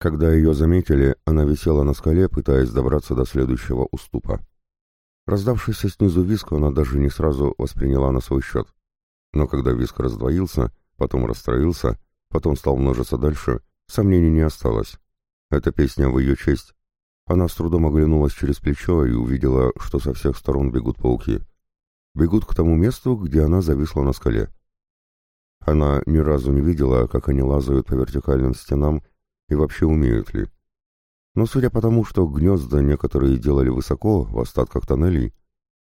Когда ее заметили, она висела на скале, пытаясь добраться до следующего уступа. Раздавшийся снизу виск она даже не сразу восприняла на свой счет. Но когда виск раздвоился, потом расстроился, потом стал множиться дальше, сомнений не осталось. Это песня в ее честь. Она с трудом оглянулась через плечо и увидела, что со всех сторон бегут пауки. Бегут к тому месту, где она зависла на скале. Она ни разу не видела, как они лазают по вертикальным стенам и вообще умеют ли. Но судя по тому, что гнезда некоторые делали высоко, в остатках тоннелей,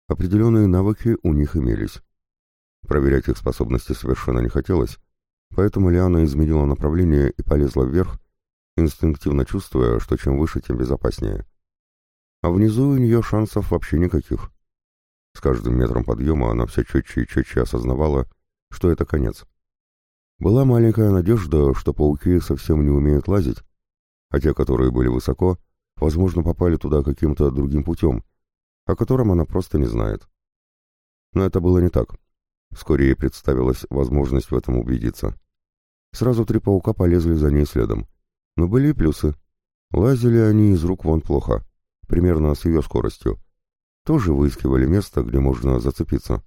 определенные навыки у них имелись. Проверять их способности совершенно не хотелось, поэтому Лиана изменила направление и полезла вверх, инстинктивно чувствуя, что чем выше, тем безопаснее. А внизу у нее шансов вообще никаких. С каждым метром подъема она все четче и четче осознавала, что это конец. Была маленькая надежда, что пауки совсем не умеют лазить, а те, которые были высоко, возможно, попали туда каким-то другим путем, о котором она просто не знает. Но это было не так. Вскоре ей представилась возможность в этом убедиться. Сразу три паука полезли за ней следом. Но были и плюсы. Лазили они из рук вон плохо, примерно с ее скоростью. Тоже выискивали место, где можно зацепиться.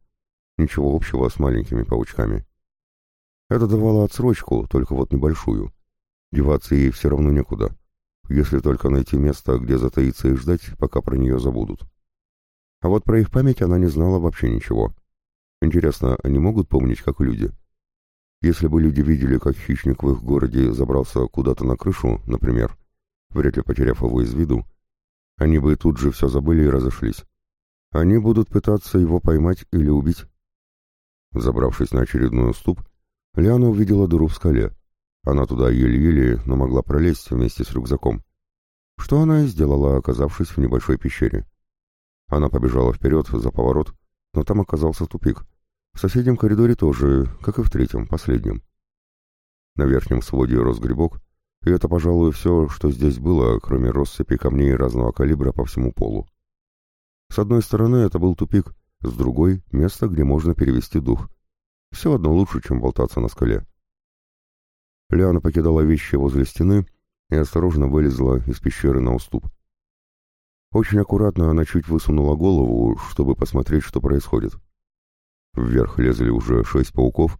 Ничего общего с маленькими паучками. Это давало отсрочку, только вот небольшую. Деваться ей все равно некуда, если только найти место, где затаиться и ждать, пока про нее забудут. А вот про их память она не знала вообще ничего. Интересно, они могут помнить, как люди? Если бы люди видели, как хищник в их городе забрался куда-то на крышу, например, вряд ли потеряв его из виду, они бы тут же все забыли и разошлись. Они будут пытаться его поймать или убить. Забравшись на очередной уступ, Лиана увидела дыру в скале. Она туда еле-еле, но могла пролезть вместе с рюкзаком. Что она и сделала, оказавшись в небольшой пещере. Она побежала вперед за поворот, но там оказался тупик. В соседнем коридоре тоже, как и в третьем, последнем. На верхнем своде рос грибок, и это, пожалуй, все, что здесь было, кроме россыпи камней разного калибра по всему полу. С одной стороны это был тупик, с другой — место, где можно перевести дух. Все одно лучше, чем болтаться на скале. Лиана покидала вещи возле стены и осторожно вылезла из пещеры на уступ. Очень аккуратно она чуть высунула голову, чтобы посмотреть, что происходит. Вверх лезли уже шесть пауков,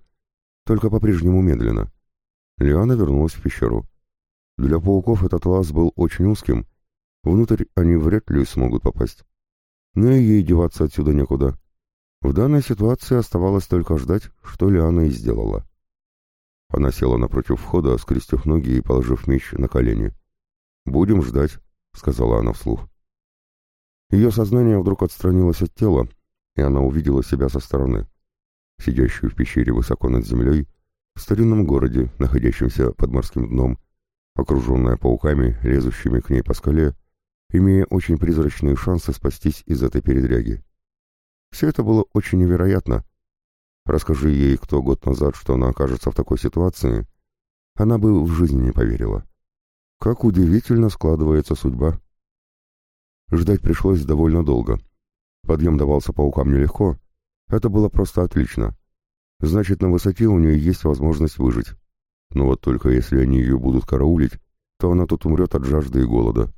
только по-прежнему медленно. Лиана вернулась в пещеру. Для пауков этот лаз был очень узким, внутрь они вряд ли смогут попасть. Но ей деваться отсюда некуда. В данной ситуации оставалось только ждать, что Лиана и сделала. Она села напротив входа, скрестив ноги и положив меч на колени. «Будем ждать», — сказала она вслух. Ее сознание вдруг отстранилось от тела, и она увидела себя со стороны. Сидящую в пещере высоко над землей, в старинном городе, находящемся под морским дном, окруженная пауками, лезущими к ней по скале, имея очень призрачные шансы спастись из этой передряги. Все это было очень невероятно. Расскажи ей кто год назад, что она окажется в такой ситуации, она бы в жизни не поверила. Как удивительно складывается судьба. Ждать пришлось довольно долго. Подъем давался паукам нелегко. Это было просто отлично. Значит, на высоте у нее есть возможность выжить. Но вот только если они ее будут караулить, то она тут умрет от жажды и голода.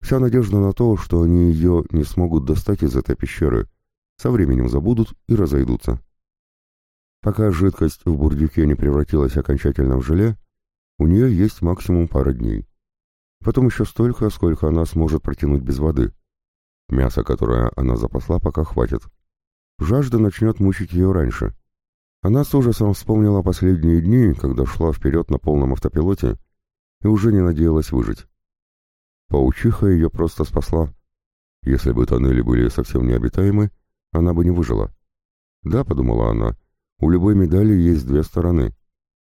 Вся надежда на то, что они ее не смогут достать из этой пещеры, со временем забудут и разойдутся. Пока жидкость в бурдюке не превратилась окончательно в желе, у нее есть максимум пара дней. Потом еще столько, сколько она сможет протянуть без воды. Мясо, которое она запасла, пока хватит. Жажда начнет мучить ее раньше. Она с ужасом вспомнила последние дни, когда шла вперед на полном автопилоте и уже не надеялась выжить. Паучиха ее просто спасла. Если бы тоннели были совсем необитаемы, она бы не выжила. Да, подумала она, у любой медали есть две стороны.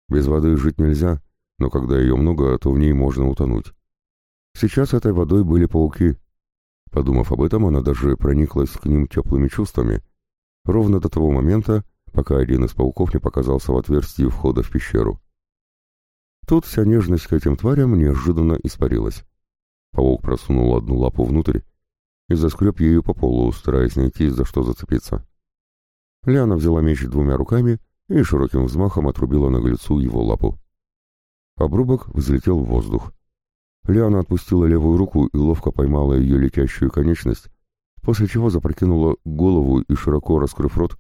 Без воды жить нельзя, но когда ее много, то в ней можно утонуть. Сейчас этой водой были пауки. Подумав об этом, она даже прониклась к ним теплыми чувствами, ровно до того момента, пока один из пауков не показался в отверстии входа в пещеру. Тут вся нежность к этим тварям неожиданно испарилась. Паук просунул одну лапу внутрь и заскреб ею по полу, стараясь найти, за что зацепиться. Ляна взяла меч двумя руками и широким взмахом отрубила наглецу его лапу. Обрубок взлетел в воздух. Лиана отпустила левую руку и ловко поймала ее летящую конечность, после чего запрокинула голову и, широко раскрыв рот,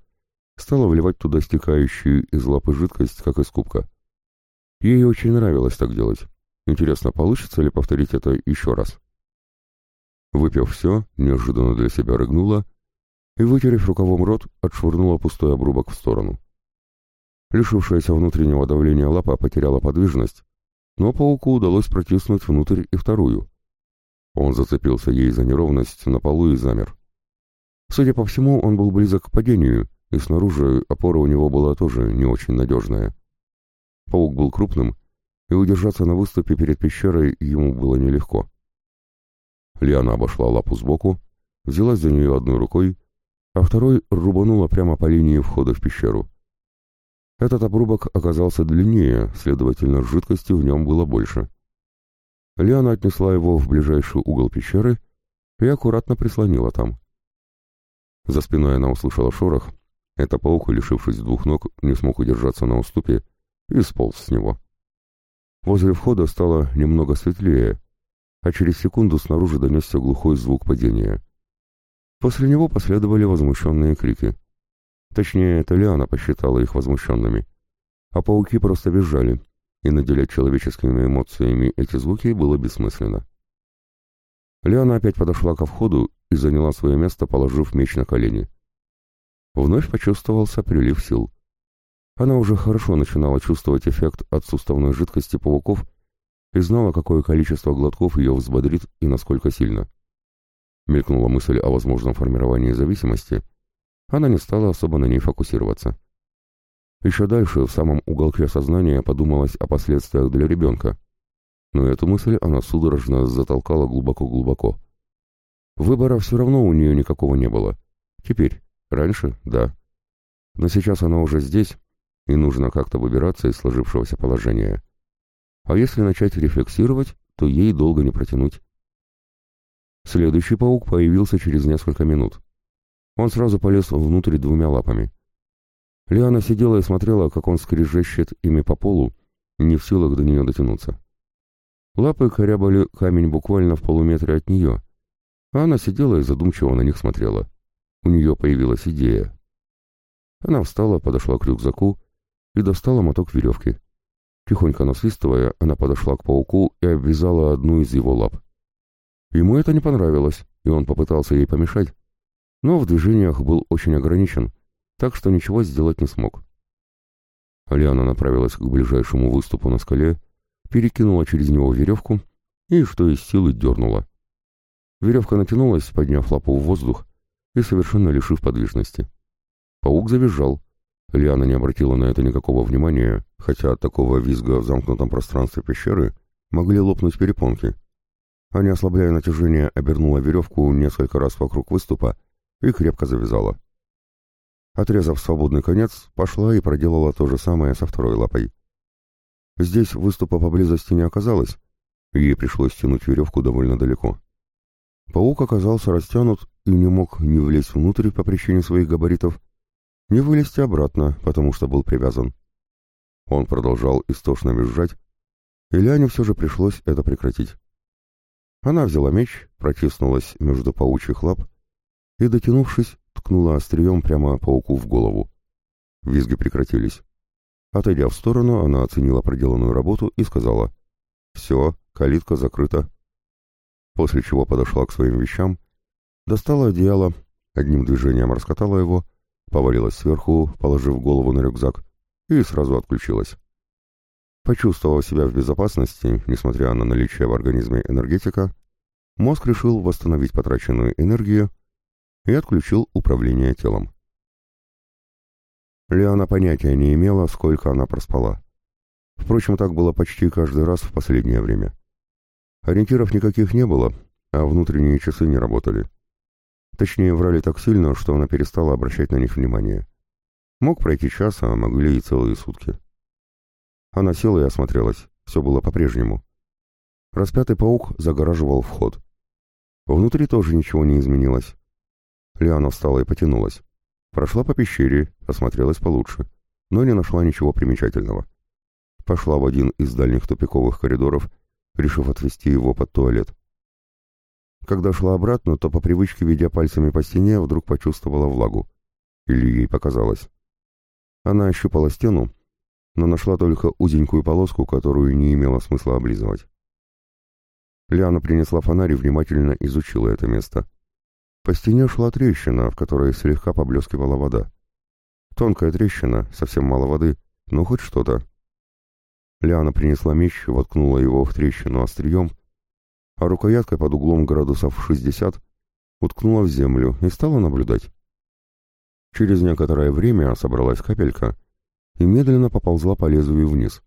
стала вливать туда стекающую из лапы жидкость, как из кубка. Ей очень нравилось так делать. Интересно, получится ли повторить это еще раз? Выпив все, неожиданно для себя рыгнула и, вытерев рукавом рот, отшвырнула пустой обрубок в сторону. Лишившаяся внутреннего давления лапа потеряла подвижность, но пауку удалось протиснуть внутрь и вторую. Он зацепился ей за неровность на полу и замер. Судя по всему, он был близок к падению, и снаружи опора у него была тоже не очень надежная. Паук был крупным, и удержаться на выступе перед пещерой ему было нелегко. Лиана обошла лапу сбоку, взялась за нее одной рукой, а второй рубанула прямо по линии входа в пещеру. Этот обрубок оказался длиннее, следовательно, жидкости в нем было больше. Лиана отнесла его в ближайший угол пещеры и аккуратно прислонила там. За спиной она услышала шорох. Это паук, лишившись двух ног, не смог удержаться на уступе и сполз с него. Возле входа стало немного светлее, а через секунду снаружи донесся глухой звук падения. После него последовали возмущенные крики. Точнее, это Лиана посчитала их возмущенными. А пауки просто визжали, и наделять человеческими эмоциями эти звуки было бессмысленно. Лиана опять подошла ко входу и заняла свое место, положив меч на колени. Вновь почувствовался прилив сил. Она уже хорошо начинала чувствовать эффект от суставной жидкости пауков и знала, какое количество глотков ее взбодрит и насколько сильно. Мелькнула мысль о возможном формировании зависимости — она не стала особо на ней фокусироваться. Еще дальше, в самом уголке сознания, подумалось о последствиях для ребенка. Но эту мысль она судорожно затолкала глубоко-глубоко. Выбора все равно у нее никакого не было. Теперь, раньше, да. Но сейчас она уже здесь, и нужно как-то выбираться из сложившегося положения. А если начать рефлексировать, то ей долго не протянуть. Следующий паук появился через несколько минут. Он сразу полез внутрь двумя лапами. Лиана сидела и смотрела, как он скрежещет ими по полу, не в силах до нее дотянуться. Лапы корябали камень буквально в полуметре от нее, а она сидела и задумчиво на них смотрела. У нее появилась идея. Она встала, подошла к рюкзаку и достала моток веревки. Тихонько насвистывая, она подошла к пауку и обвязала одну из его лап. Ему это не понравилось, и он попытался ей помешать, но в движениях был очень ограничен, так что ничего сделать не смог. Алиана направилась к ближайшему выступу на скале, перекинула через него веревку и, что из силы, дернула. Веревка натянулась, подняв лапу в воздух и совершенно лишив подвижности. Паук завизжал. Лиана не обратила на это никакого внимания, хотя от такого визга в замкнутом пространстве пещеры могли лопнуть перепонки. А не ослабляя натяжение, обернула веревку несколько раз вокруг выступа и крепко завязала. Отрезав свободный конец, пошла и проделала то же самое со второй лапой. Здесь выступа поблизости не оказалось, ей пришлось тянуть веревку довольно далеко. Паук оказался растянут и не мог ни влезть внутрь по причине своих габаритов, ни вылезти обратно, потому что был привязан. Он продолжал истошно визжать, и Ляне все же пришлось это прекратить. Она взяла меч, протиснулась между паучьих лап и, дотянувшись, ткнула острием прямо пауку в голову. Визги прекратились. Отойдя в сторону, она оценила проделанную работу и сказала «Все, калитка закрыта». После чего подошла к своим вещам, достала одеяло, одним движением раскатала его, повалилась сверху, положив голову на рюкзак, и сразу отключилась. Почувствовав себя в безопасности, несмотря на наличие в организме энергетика, мозг решил восстановить потраченную энергию и отключил управление телом. Лиана понятия не имела, сколько она проспала. Впрочем, так было почти каждый раз в последнее время. Ориентиров никаких не было, а внутренние часы не работали. Точнее, врали так сильно, что она перестала обращать на них внимание. Мог пройти час, а могли и целые сутки. Она села и осмотрелась. Все было по-прежнему. Распятый паук загораживал вход. Внутри тоже ничего не изменилось. Лиана встала и потянулась. Прошла по пещере, осмотрелась получше, но не нашла ничего примечательного. Пошла в один из дальних тупиковых коридоров, решив отвести его под туалет. Когда шла обратно, то по привычке, ведя пальцами по стене, вдруг почувствовала влагу. Или ей показалось. Она ощупала стену, но нашла только узенькую полоску, которую не имело смысла облизывать. Лиана принесла фонарь и внимательно изучила это место. По стене шла трещина, в которой слегка поблескивала вода. Тонкая трещина, совсем мало воды, но хоть что-то. Лиана принесла меч, воткнула его в трещину острием, а рукояткой под углом градусов 60 уткнула в землю и стала наблюдать. Через некоторое время собралась капелька и медленно поползла по лезвию вниз.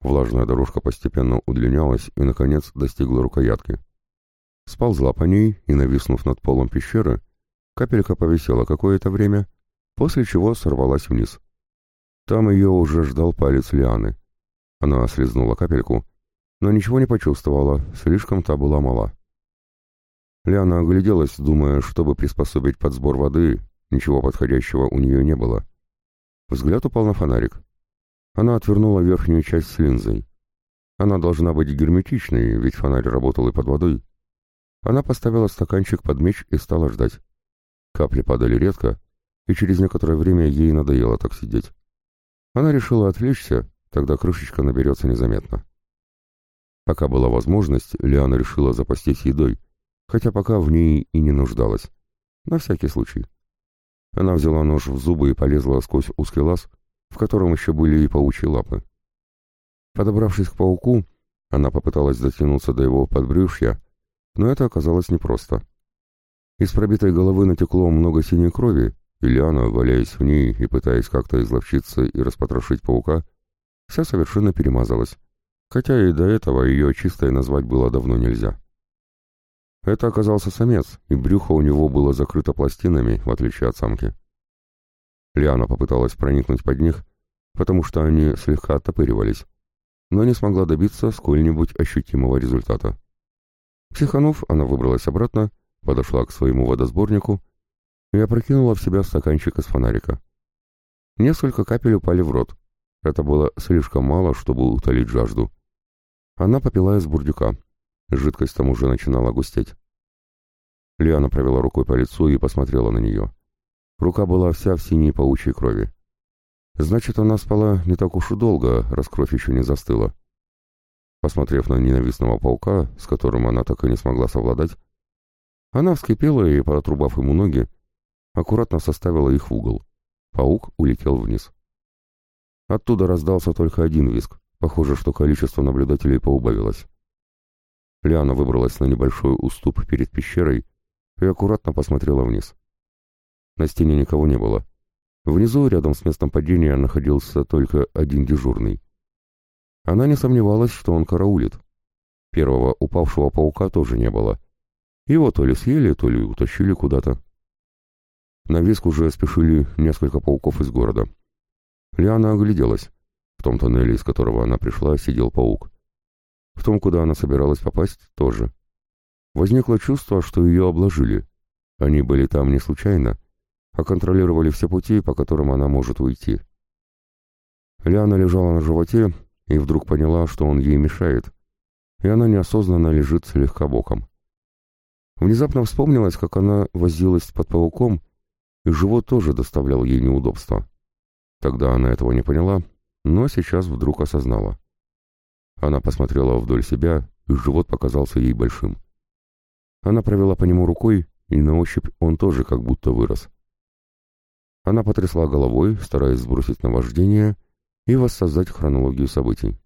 Влажная дорожка постепенно удлинялась и, наконец, достигла рукоятки. Сползла по ней и, нависнув над полом пещеры, капелька повисела какое-то время, после чего сорвалась вниз. Там ее уже ждал палец Лианы. Она слезнула капельку, но ничего не почувствовала, слишком та была мала. Лиана огляделась, думая, чтобы приспособить под сбор воды, ничего подходящего у нее не было. Взгляд упал на фонарик. Она отвернула верхнюю часть с линзой. Она должна быть герметичной, ведь фонарь работал и под водой. Она поставила стаканчик под меч и стала ждать. Капли падали редко, и через некоторое время ей надоело так сидеть. Она решила отвлечься, тогда крышечка наберется незаметно. Пока была возможность, Лиана решила запастись едой, хотя пока в ней и не нуждалась. На всякий случай. Она взяла нож в зубы и полезла сквозь узкий лаз, в котором еще были и паучьи лапы. Подобравшись к пауку, она попыталась дотянуться до его подбрюшья, но это оказалось непросто. Из пробитой головы натекло много синей крови, и Лиана, валяясь в ней и пытаясь как-то изловчиться и распотрошить паука, вся совершенно перемазалась, хотя и до этого ее чистой назвать было давно нельзя. Это оказался самец, и брюхо у него было закрыто пластинами, в отличие от самки. Лиана попыталась проникнуть под них, потому что они слегка оттопыривались, но не смогла добиться сколь-нибудь ощутимого результата. Психанув, она выбралась обратно, подошла к своему водосборнику и опрокинула в себя стаканчик из фонарика. Несколько капель упали в рот. Это было слишком мало, чтобы утолить жажду. Она попила из бурдюка. Жидкость там уже начинала густеть. Лиана провела рукой по лицу и посмотрела на нее. Рука была вся в синей паучьей крови. Значит, она спала не так уж и долго, раз кровь еще не застыла. Посмотрев на ненавистного паука, с которым она так и не смогла совладать, она вскипела и, поотрубав ему ноги, аккуратно составила их в угол. Паук улетел вниз. Оттуда раздался только один виск. Похоже, что количество наблюдателей поубавилось. Лиана выбралась на небольшой уступ перед пещерой и аккуратно посмотрела вниз. На стене никого не было. Внизу, рядом с местом падения, находился только один дежурный. Она не сомневалась, что он караулит. Первого упавшего паука тоже не было. Его то ли съели, то ли утащили куда-то. На виск уже спешили несколько пауков из города. Лиана огляделась. В том тоннеле, из которого она пришла, сидел паук. В том, куда она собиралась попасть, тоже. Возникло чувство, что ее обложили. Они были там не случайно, а контролировали все пути, по которым она может уйти. Лиана лежала на животе и вдруг поняла, что он ей мешает, и она неосознанно лежит слегка боком. Внезапно вспомнилось, как она возилась под пауком, и живот тоже доставлял ей неудобства. Тогда она этого не поняла, но сейчас вдруг осознала. Она посмотрела вдоль себя, и живот показался ей большим. Она провела по нему рукой, и на ощупь он тоже как будто вырос. Она потрясла головой, стараясь сбросить наваждение и воссоздать хронологию событий.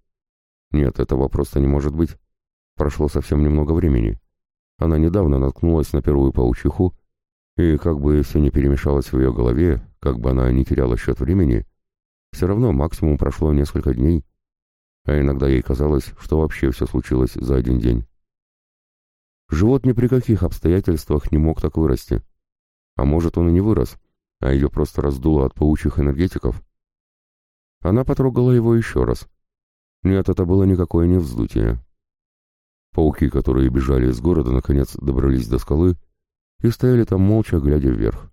Нет, этого просто не может быть. Прошло совсем немного времени. Она недавно наткнулась на первую паучиху, и как бы все не перемешалось в ее голове, как бы она не теряла счет времени, все равно максимум прошло несколько дней, а иногда ей казалось, что вообще все случилось за один день. Живот ни при каких обстоятельствах не мог так вырасти. А может, он и не вырос, а ее просто раздуло от паучьих энергетиков. Она потрогала его еще раз. Нет, это было никакое не вздутие. Пауки, которые бежали из города, наконец добрались до скалы и стояли там молча, глядя вверх.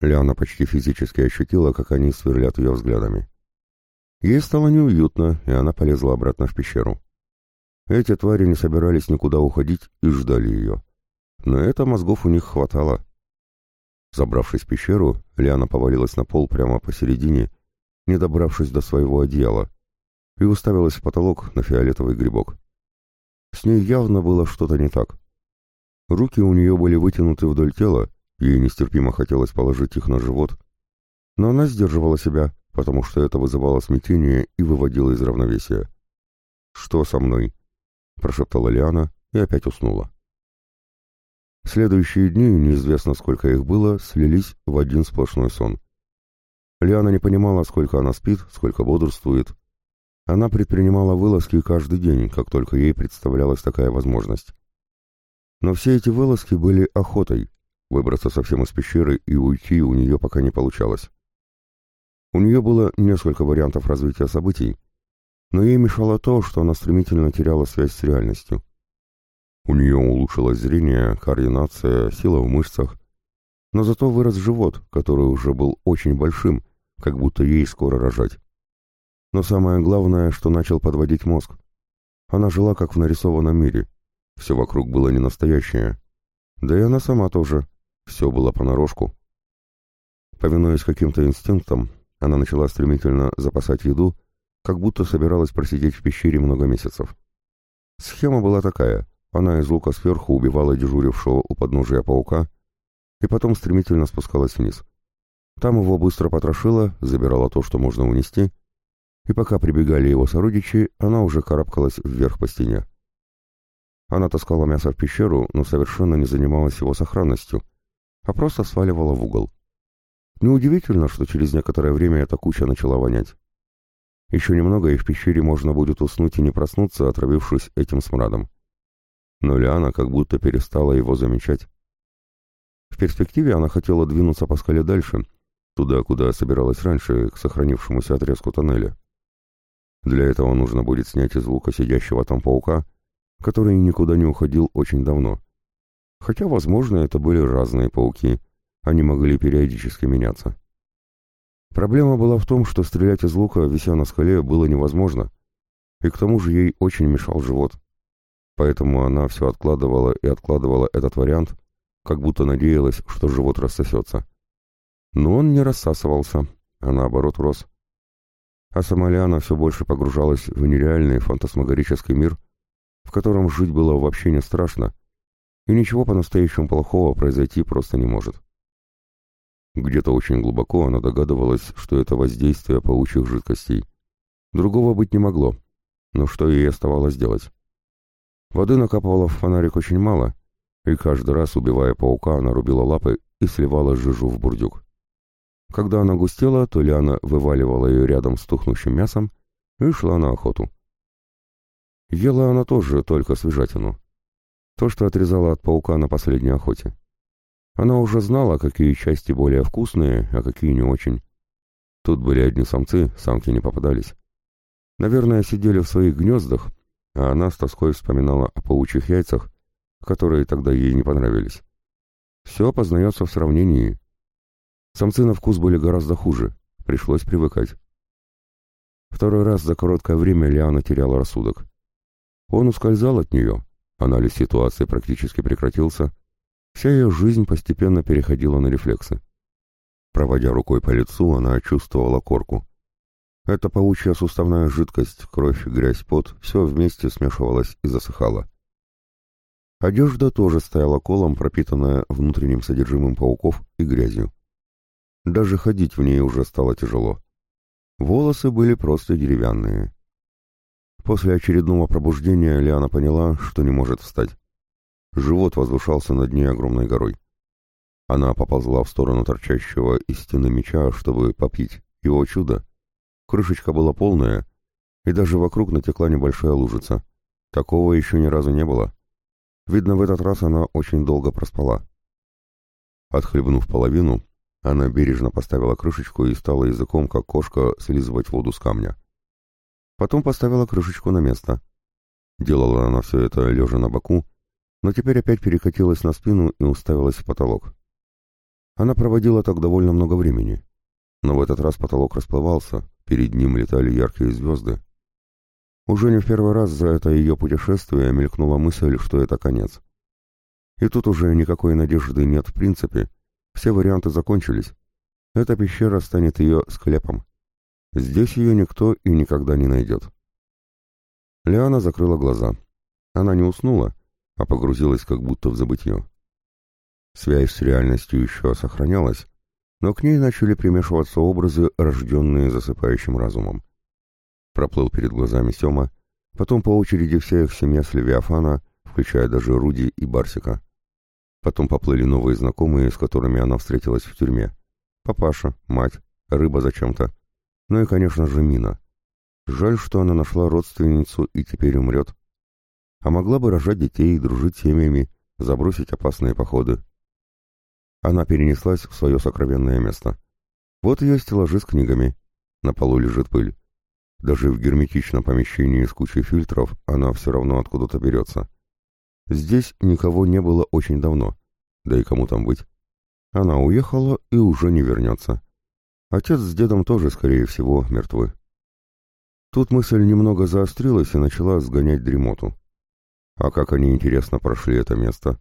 Ляна почти физически ощутила, как они сверлят ее взглядами. Ей стало неуютно, и она полезла обратно в пещеру. Эти твари не собирались никуда уходить и ждали ее. Но это мозгов у них хватало. Забравшись в пещеру, Лиана повалилась на пол прямо посередине, не добравшись до своего одеяла, и уставилась в потолок на фиолетовый грибок. С ней явно было что-то не так. Руки у нее были вытянуты вдоль тела, ей нестерпимо хотелось положить их на живот, но она сдерживала себя, потому что это вызывало смятение и выводило из равновесия. «Что со мной?» — прошептала Лиана и опять уснула. Следующие дни, неизвестно сколько их было, слились в один сплошной сон. Лиана не понимала, сколько она спит, сколько бодрствует. Она предпринимала вылазки каждый день, как только ей представлялась такая возможность. Но все эти вылазки были охотой, выбраться совсем из пещеры и уйти у нее пока не получалось. У нее было несколько вариантов развития событий, но ей мешало то, что она стремительно теряла связь с реальностью. У нее улучшилось зрение, координация, сила в мышцах, но зато вырос живот, который уже был очень большим, как будто ей скоро рожать. Но самое главное, что начал подводить мозг. Она жила как в нарисованном мире. Все вокруг было не настоящее. Да и она сама тоже. Все было понарошку. Повинуясь каким-то инстинктам, она начала стремительно запасать еду, как будто собиралась просидеть в пещере много месяцев. Схема была такая. Она из лука сверху убивала дежурившего у подножия паука и потом стремительно спускалась вниз. Там его быстро потрошила, забирала то, что можно унести, и пока прибегали его сородичи, она уже карабкалась вверх по стене. Она таскала мясо в пещеру, но совершенно не занималась его сохранностью, а просто сваливала в угол. Неудивительно, что через некоторое время эта куча начала вонять. Еще немного, и в пещере можно будет уснуть и не проснуться, отравившись этим смрадом. Но Лиана как будто перестала его замечать. В перспективе она хотела двинуться по скале дальше, туда, куда собиралась раньше, к сохранившемуся отрезку тоннеля. Для этого нужно будет снять из лука сидящего там паука, который никуда не уходил очень давно. Хотя, возможно, это были разные пауки, они могли периодически меняться. Проблема была в том, что стрелять из лука, вися на скале, было невозможно, и к тому же ей очень мешал живот. Поэтому она все откладывала и откладывала этот вариант, как будто надеялась, что живот рассосется. Но он не рассасывался, а наоборот рос. А сама Лиана все больше погружалась в нереальный фантасмагорический мир, в котором жить было вообще не страшно, и ничего по-настоящему плохого произойти просто не может. Где-то очень глубоко она догадывалась, что это воздействие паучьих жидкостей. Другого быть не могло. Но что ей оставалось делать? Воды накапывала в фонарик очень мало, и каждый раз, убивая паука, она рубила лапы и сливала жижу в бурдюк. Когда она густела, то Лиана вываливала ее рядом с тухнущим мясом и шла на охоту. Ела она тоже только свежатину. То, что отрезала от паука на последней охоте. Она уже знала, какие части более вкусные, а какие не очень. Тут были одни самцы, самки не попадались. Наверное, сидели в своих гнездах, а она с тоской вспоминала о паучьих яйцах, которые тогда ей не понравились. Все познается в сравнении. Самцы на вкус были гораздо хуже, пришлось привыкать. Второй раз за короткое время Лиана теряла рассудок. Он ускользал от нее, анализ ситуации практически прекратился, вся ее жизнь постепенно переходила на рефлексы. Проводя рукой по лицу, она чувствовала корку. Эта паучья суставная жидкость, кровь, грязь, пот — все вместе смешивалось и засыхало. Одежда тоже стояла колом, пропитанная внутренним содержимым пауков и грязью. Даже ходить в ней уже стало тяжело. Волосы были просто деревянные. После очередного пробуждения Лиана поняла, что не может встать. Живот возвышался над ней огромной горой. Она поползла в сторону торчащего из стены меча, чтобы попить. Его чудо. Крышечка была полная, и даже вокруг натекла небольшая лужица. Такого еще ни разу не было. Видно, в этот раз она очень долго проспала. Отхлебнув половину, она бережно поставила крышечку и стала языком, как кошка, слизывать воду с камня. Потом поставила крышечку на место. Делала она все это лежа на боку, но теперь опять перекатилась на спину и уставилась в потолок. Она проводила так довольно много времени. Но в этот раз потолок расплывался, перед ним летали яркие звезды. Уже не в первый раз за это ее путешествие мелькнула мысль, что это конец. И тут уже никакой надежды нет в принципе, все варианты закончились. Эта пещера станет ее склепом. Здесь ее никто и никогда не найдет. Лиана закрыла глаза. Она не уснула, а погрузилась как будто в забытье. Связь с реальностью еще сохранялась, но к ней начали примешиваться образы, рожденные засыпающим разумом. Проплыл перед глазами Сема, потом по очереди вся их семья с Левиафана, включая даже Руди и Барсика. Потом поплыли новые знакомые, с которыми она встретилась в тюрьме. Папаша, мать, рыба зачем-то. Ну и, конечно же, Мина. Жаль, что она нашла родственницу и теперь умрет. А могла бы рожать детей, дружить семьями, забросить опасные походы. Она перенеслась в свое сокровенное место. Вот ее стеллажи с книгами. На полу лежит пыль. Даже в герметичном помещении с кучей фильтров она все равно откуда-то берется. Здесь никого не было очень давно. Да и кому там быть? Она уехала и уже не вернется. Отец с дедом тоже, скорее всего, мертвы. Тут мысль немного заострилась и начала сгонять дремоту. А как они, интересно, прошли это место?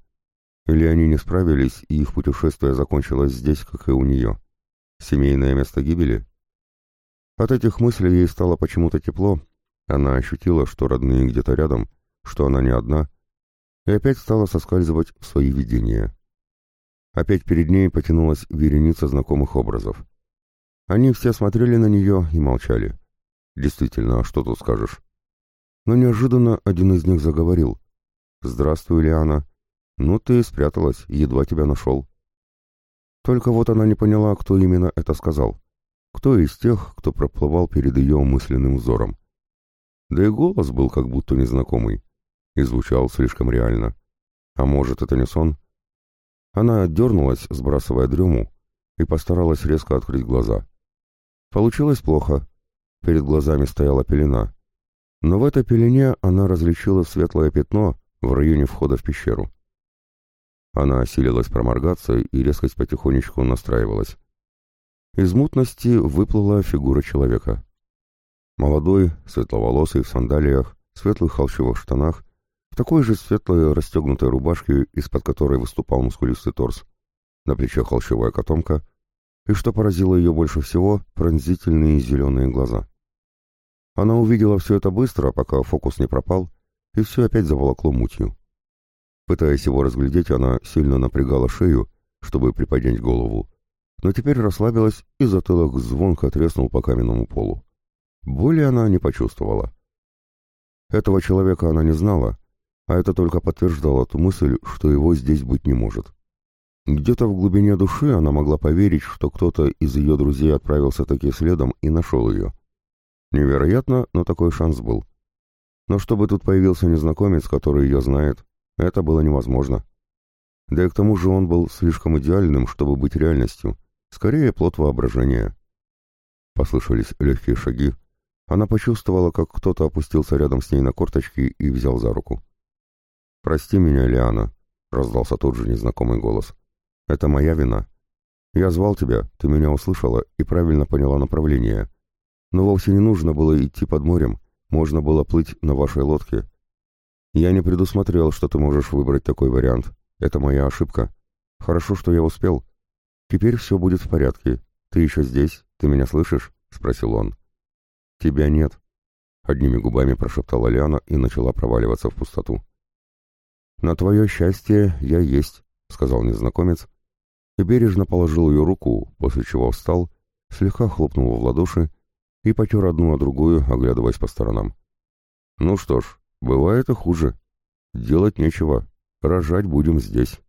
Или они не справились, и их путешествие закончилось здесь, как и у нее? Семейное место гибели? От этих мыслей ей стало почему-то тепло. Она ощутила, что родные где-то рядом, что она не одна, и опять стала соскальзывать в свои видения. Опять перед ней потянулась вереница знакомых образов. Они все смотрели на нее и молчали. Действительно, а что тут скажешь? Но неожиданно один из них заговорил. «Здравствуй, Лиана. Ну ты спряталась, едва тебя нашел». Только вот она не поняла, кто именно это сказал. Кто из тех, кто проплывал перед ее мысленным взором. Да и голос был как будто незнакомый и звучал слишком реально. А может, это не сон? Она отдернулась, сбрасывая дрему, и постаралась резко открыть глаза. Получилось плохо. Перед глазами стояла пелена. Но в этой пелене она различила светлое пятно в районе входа в пещеру. Она осилилась проморгаться, и резкость потихонечку настраивалась. Из мутности выплыла фигура человека. Молодой, светловолосый, в сандалиях, светлых холщевых штанах такой же светлой расстегнутой рубашке, из-под которой выступал мускулистый торс, на плече холщевая котомка, и, что поразило ее больше всего, пронзительные зеленые глаза. Она увидела все это быстро, пока фокус не пропал, и все опять заволокло мутью. Пытаясь его разглядеть, она сильно напрягала шею, чтобы приподнять голову, но теперь расслабилась, и затылок звонко треснул по каменному полу. Боли она не почувствовала. Этого человека она не знала, а это только подтверждало ту мысль, что его здесь быть не может. Где-то в глубине души она могла поверить, что кто-то из ее друзей отправился таки следом и нашел ее. Невероятно, но такой шанс был. Но чтобы тут появился незнакомец, который ее знает, это было невозможно. Да и к тому же он был слишком идеальным, чтобы быть реальностью, скорее плод воображения. Послышались легкие шаги. Она почувствовала, как кто-то опустился рядом с ней на корточки и взял за руку. «Прости меня, Лиана», — раздался тот же незнакомый голос. «Это моя вина. Я звал тебя, ты меня услышала и правильно поняла направление. Но вовсе не нужно было идти под морем, можно было плыть на вашей лодке. Я не предусмотрел, что ты можешь выбрать такой вариант. Это моя ошибка. Хорошо, что я успел. Теперь все будет в порядке. Ты еще здесь? Ты меня слышишь?» — спросил он. «Тебя нет», — одними губами прошептала Лиана и начала проваливаться в пустоту. «На твое счастье я есть», — сказал незнакомец, и бережно положил ее руку, после чего встал, слегка хлопнул в ладоши и потер одну о другую, оглядываясь по сторонам. «Ну что ж, бывает и хуже. Делать нечего. Рожать будем здесь».